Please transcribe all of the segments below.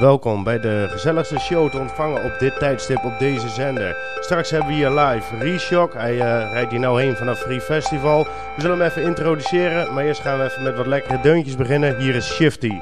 Welkom bij de gezelligste show te ontvangen op dit tijdstip op deze zender. Straks hebben we hier live Reshock. Hij uh, rijdt hier nou heen vanaf Free Festival. We zullen hem even introduceren, maar eerst gaan we even met wat lekkere deuntjes beginnen. Hier is Shifty.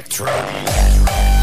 Electro.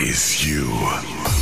Is you.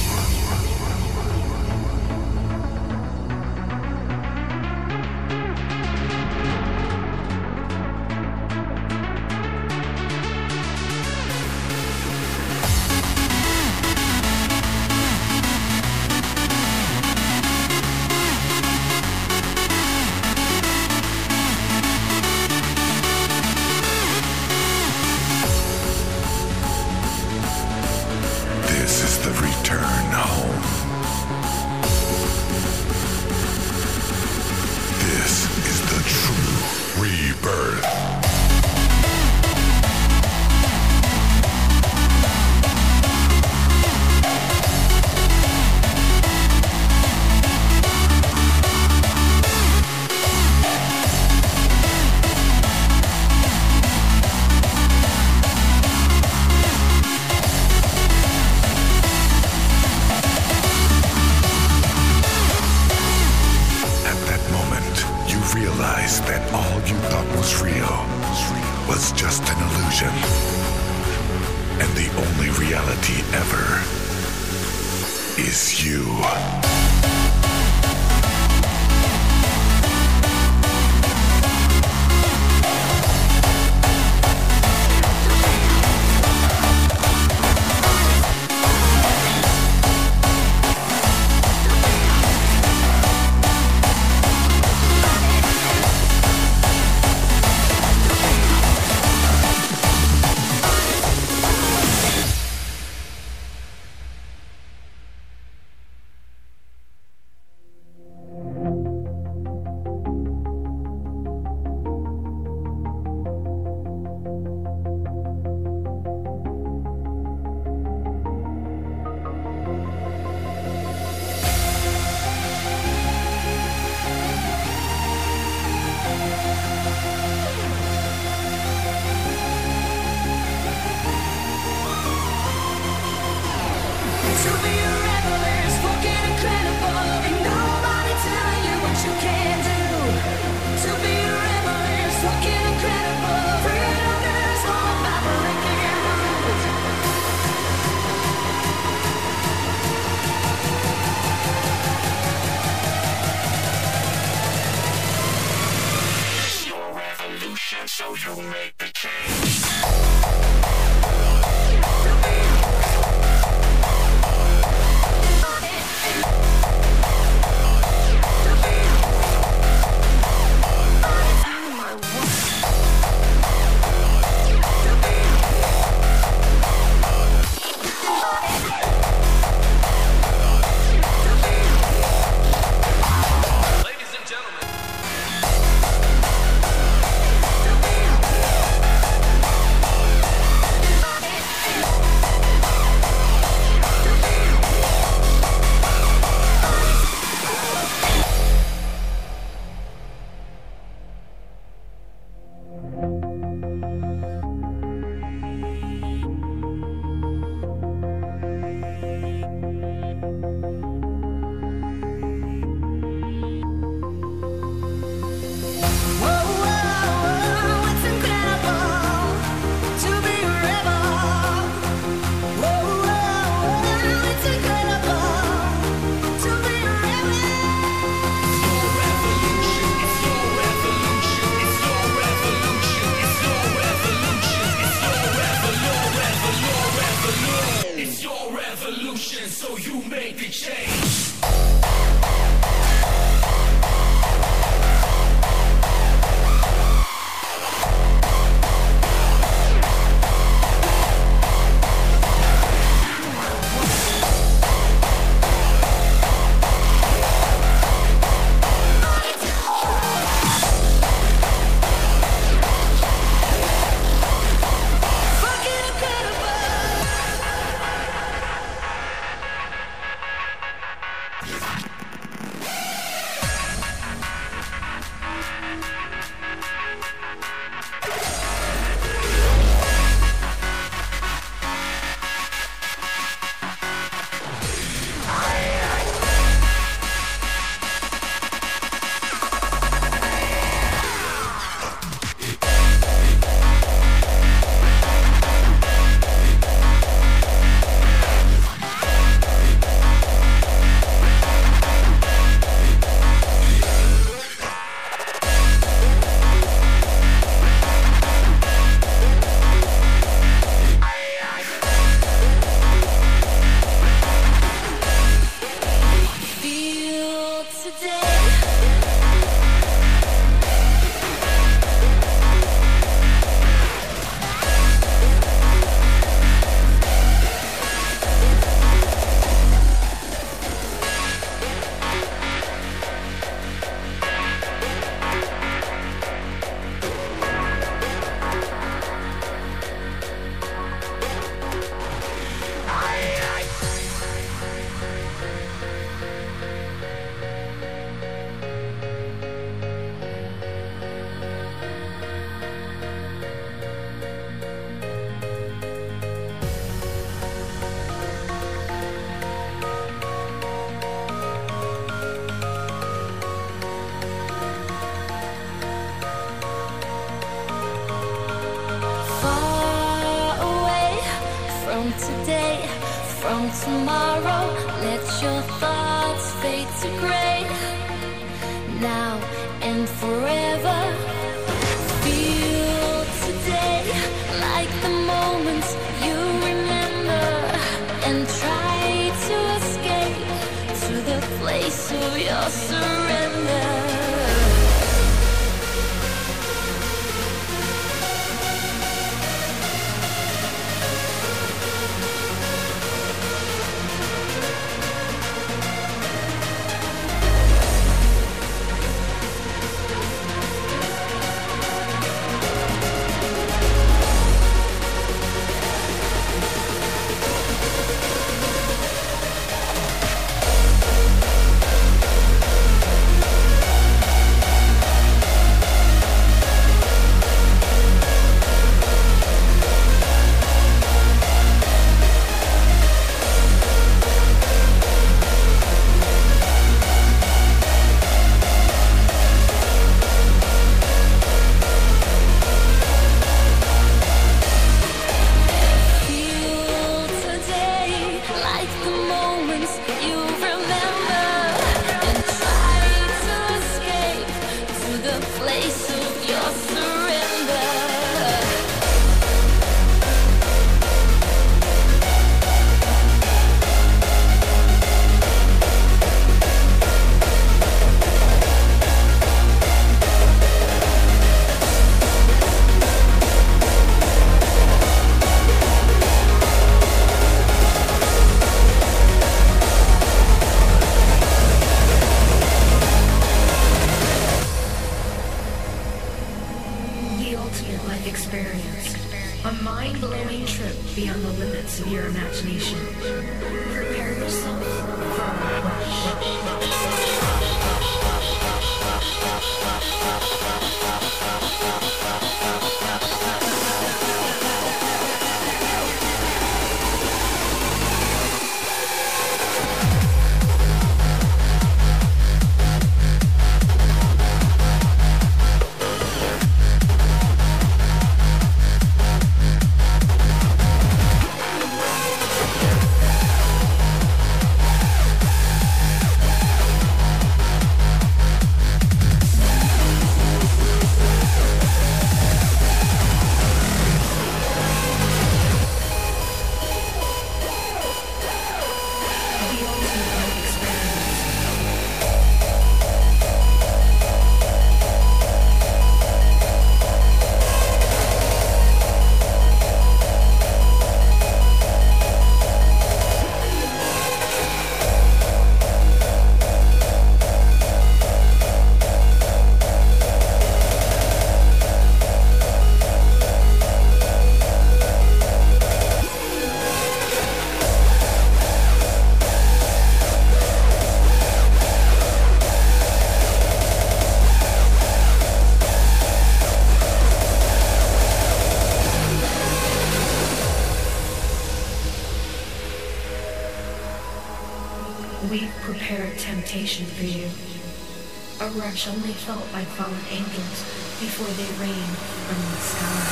felt by fallen angels before they rain from the sky.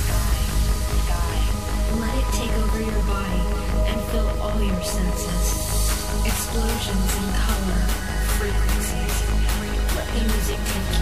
Sky, sky. Let it take over your body and fill all your senses. Explosions in color, frequencies. Let the music take you.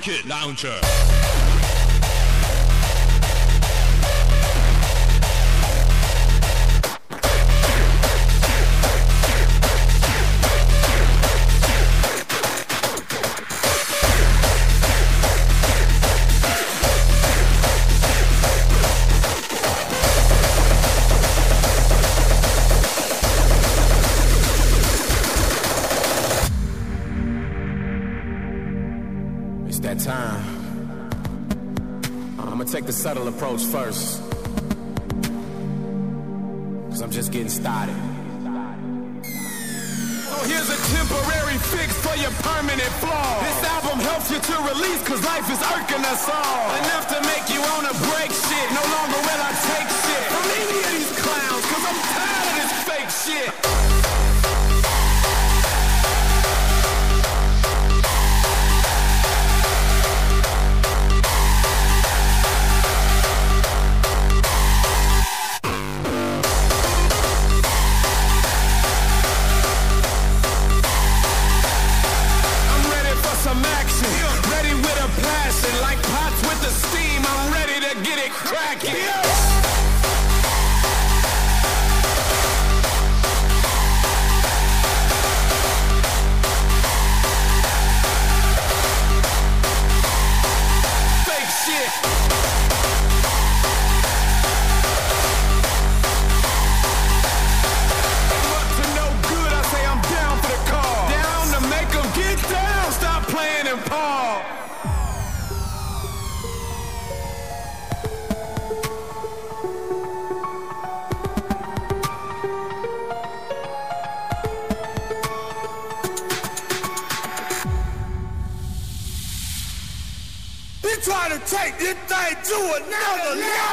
Rocket Launcher. approach first. Cause I'm just getting started. So here's a temporary fix for your permanent flaw. This album helps you to release cause life is irking us all. Enough to Bye. Yeah!